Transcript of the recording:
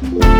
Bye.